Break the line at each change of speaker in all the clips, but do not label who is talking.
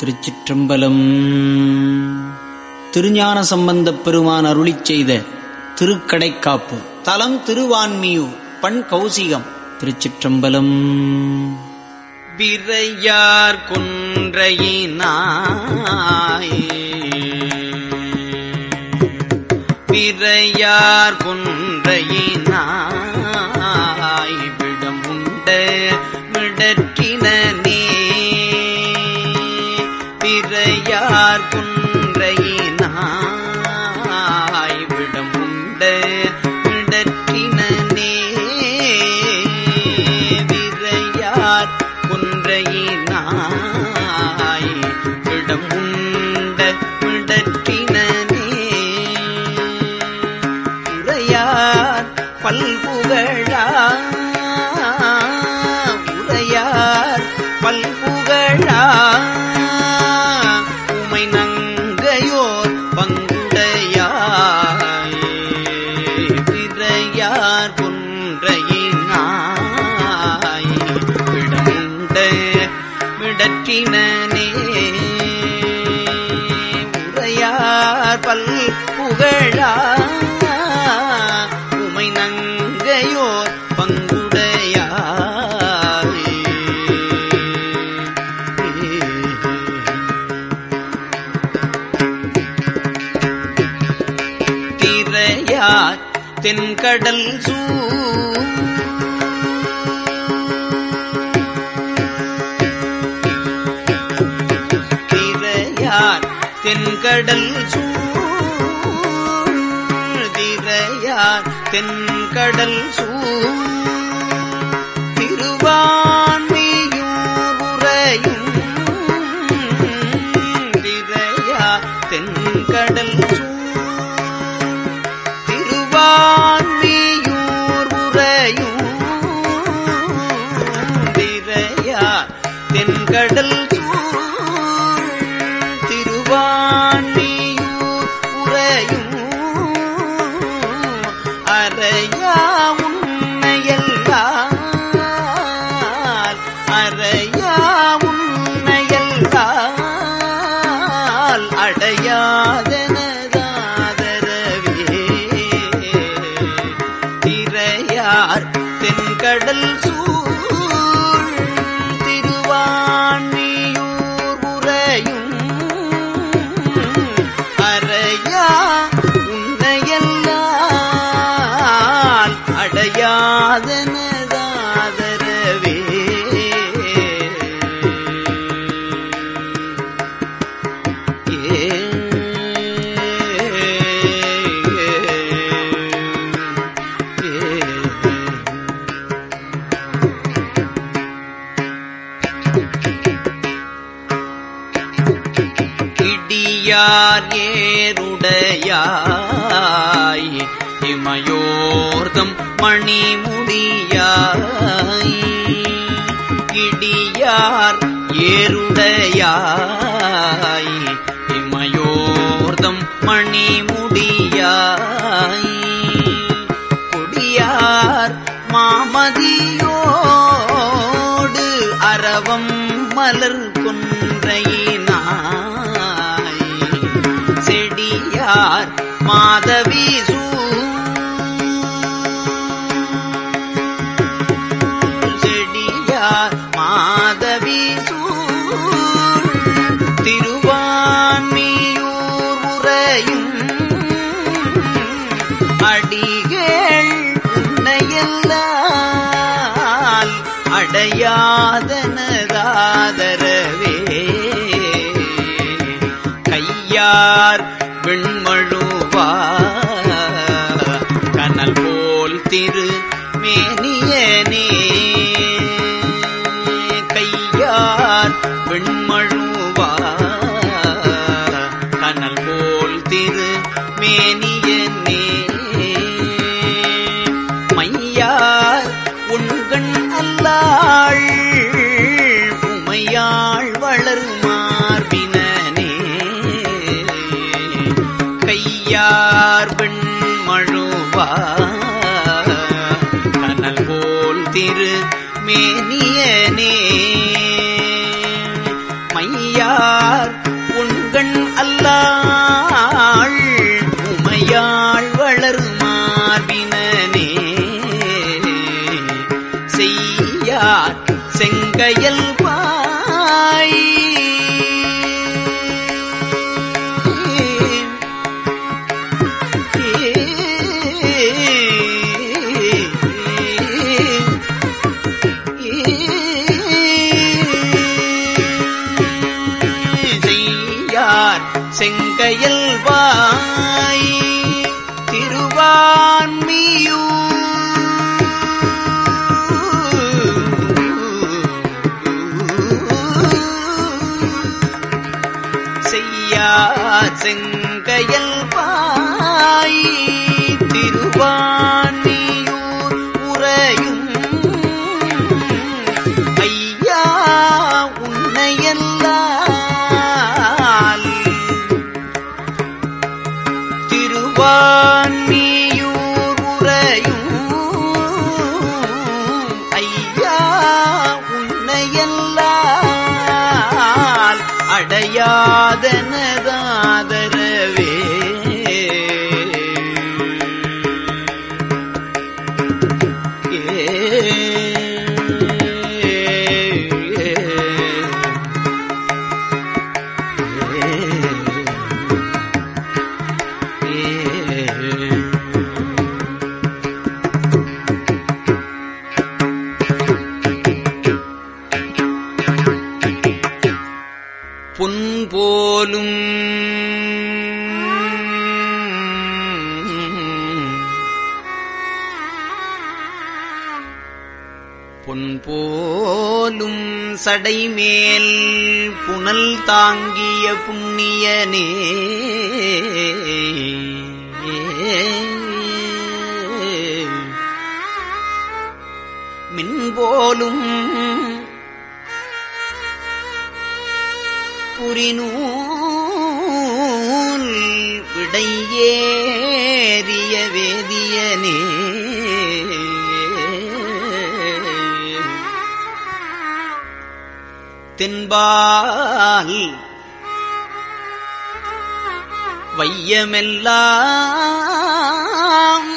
திருச்சிற்றம்பலம். திருஞான சம்பந்தப் பெருமான் அருளி செய்த திருக்கடைக்காப்பு. தலம் திருவான்மியூர் பண் கௌசிகம் திருச்சிற்றம்பலம். விரையார் குன்றையினாய். விரையார் குன்றையினாய். விடம் உண்ட மிடற்றின நீ யார் புன் தென்கடல் சூ. திரையார் தென்கடல் சூ. திரையார் தென்கடல் சூ. மணிமுடியாய். இடியார் ஏருடையாய் இமையோர்தம் மணிமுடி அணையாத மையனே மையார் உண்கண் அல்லாள் உமையாள் வளரும் மார்பினே செய்யார் செங்கையல் செங்கையில் வாய். சோலும் சடைமேல் புனல் தாங்கிய புண்ணியனே. மின்போலும் புரினூல் விடையே. தென்பால் வையமெல்லாம்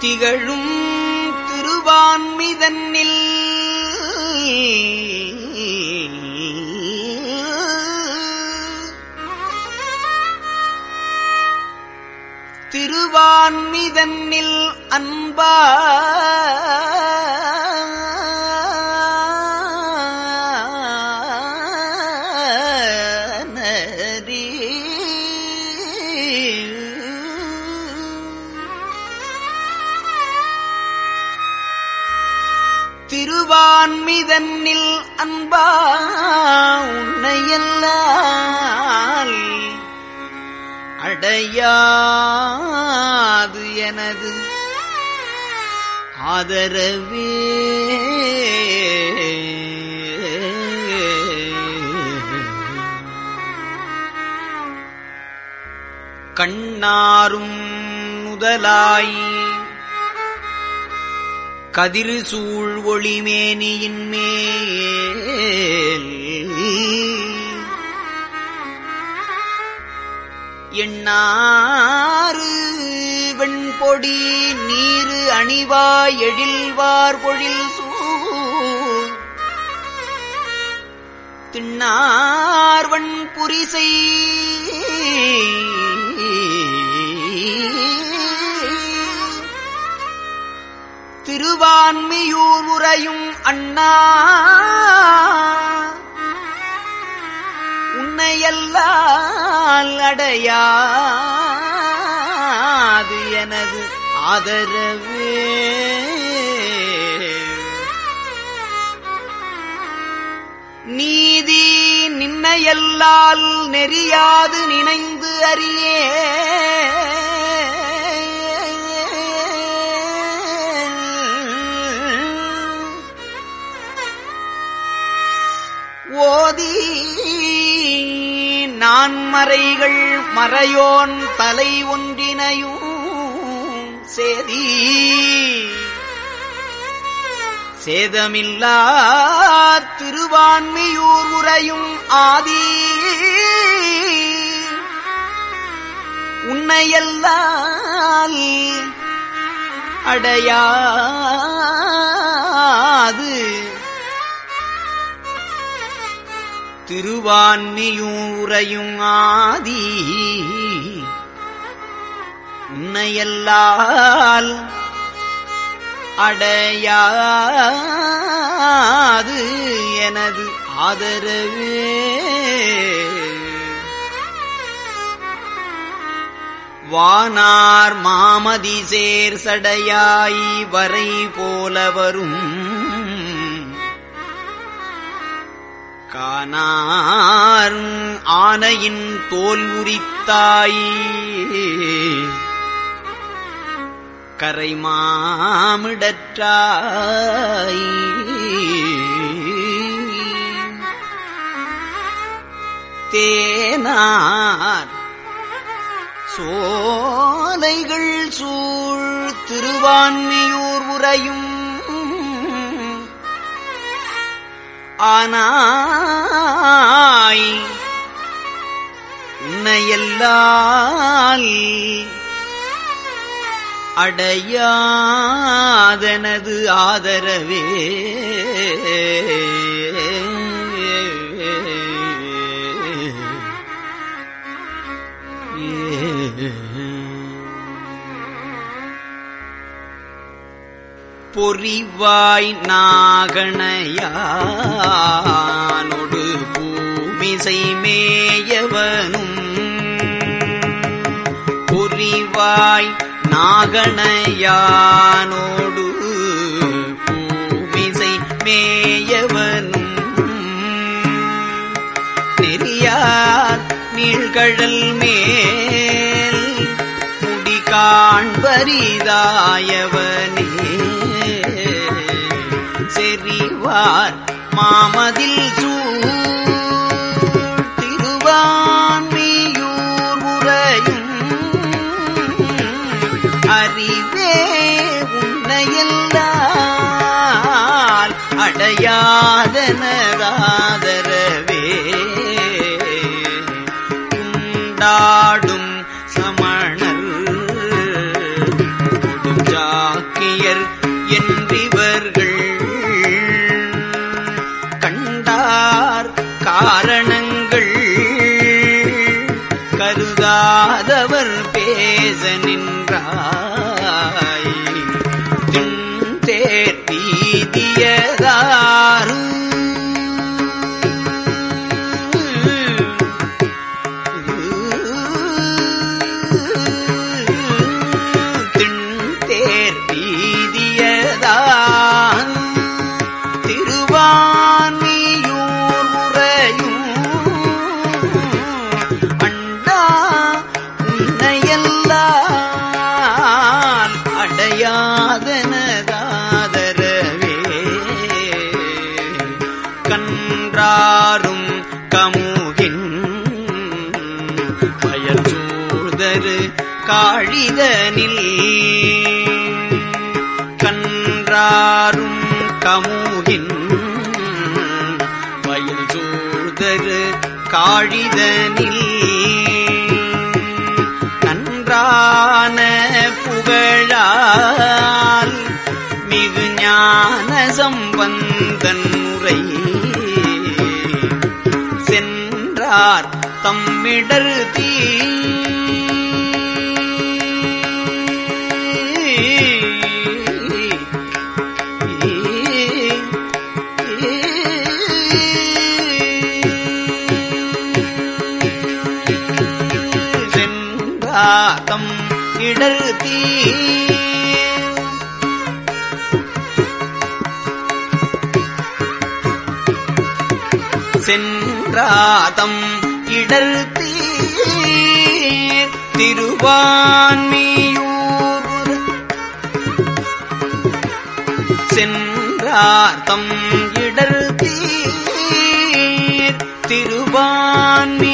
திகழும் திருவான்மிதன்னில் திருவான்மிதன்னில் அன்பா. நரி. திருவான்மிதன்னில் அன்பா. உன்னையல்லால் அடையா எனது ஆதரவே. கண்ணாரும் முதலாய் கதிரு சூழ் ஒளிமேனியின் மேல் எண்ணாறு வெண்பொடி நீரு அணிவாய் எழில்வார் பொழில் சூ திண்ணார்வன் புரிசை. திருவான்மியூர் உரையும் அண்ணா. உன்னையல்லால் அடையா அது எனது ஆதரவே. நீதி நின்னையல்லால் நெறியாது நினைந்து அறியே ஓதி நான்மறைகள் மறையோன் தலை ஒன்றினையும் சேதி. சேதமில்லா திருவான்மியூர் உரையும் ஆதி. உன்னையல்லால் அடையாது. திருவான்மியூரையும் ஆதி. உன்னையல்லால் அடையாது எனது ஆதரவே. வானார் மாமதி சேர் சடையாய் வரை போல வரும் கானார் ஆனையின் தோல் உரித்தாயே. கரை மாமிடற்றாய். தேனார் சோலைகள் சூழ் திருவான்மியூர் உரையும் ஆனாய் உன்னையெல்லால் அடையாதனது ஆதரவே. பொறிவாய் நாகணையானொடு பூமிசை மேயவனும். பொறிவாய் நாகணையானோடு பூமிசை மேயவனும் நெறியார் நீழ்கழல் மேல் முடி காண்பரிதாயவனே. செறிவார் மாமதில் சூ உன்னையல்லால் குண்டாடும் உண்டாடும் சமணர் கொடுஞ்சாக்கியர் என்றிவர்கள். கண்டார் காரணங்கள் கருதாதவர் பேச நின்றாய் அடையாதனதாதரவே கன்றாரும் கமுகின் பயல் காழிதனில். கன்றாரும் கமுகின் வயல் சூழ்தரு காழிதனில். நன்றான புகழால் மிகு ஞான சம்பந்தன் முறை. சென்றார் தம்மிடர் தீ. சென்றாதம் இடர் தீ. சென்றாதம் இடல் தீர். திருவான்மியூர் சென்றார்த்தம் இடல் தீர். திருவான்மி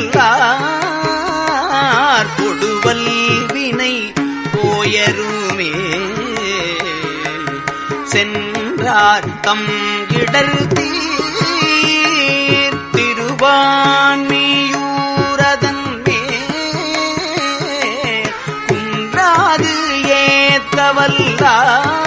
குன்றாதேத்தவல்லார் கொடுவல் வினை போயருமே. சென்றார் தம் இடர் தீர் திருவான்மியூரதன் மே குன்றாது ஏத்தவல்லார்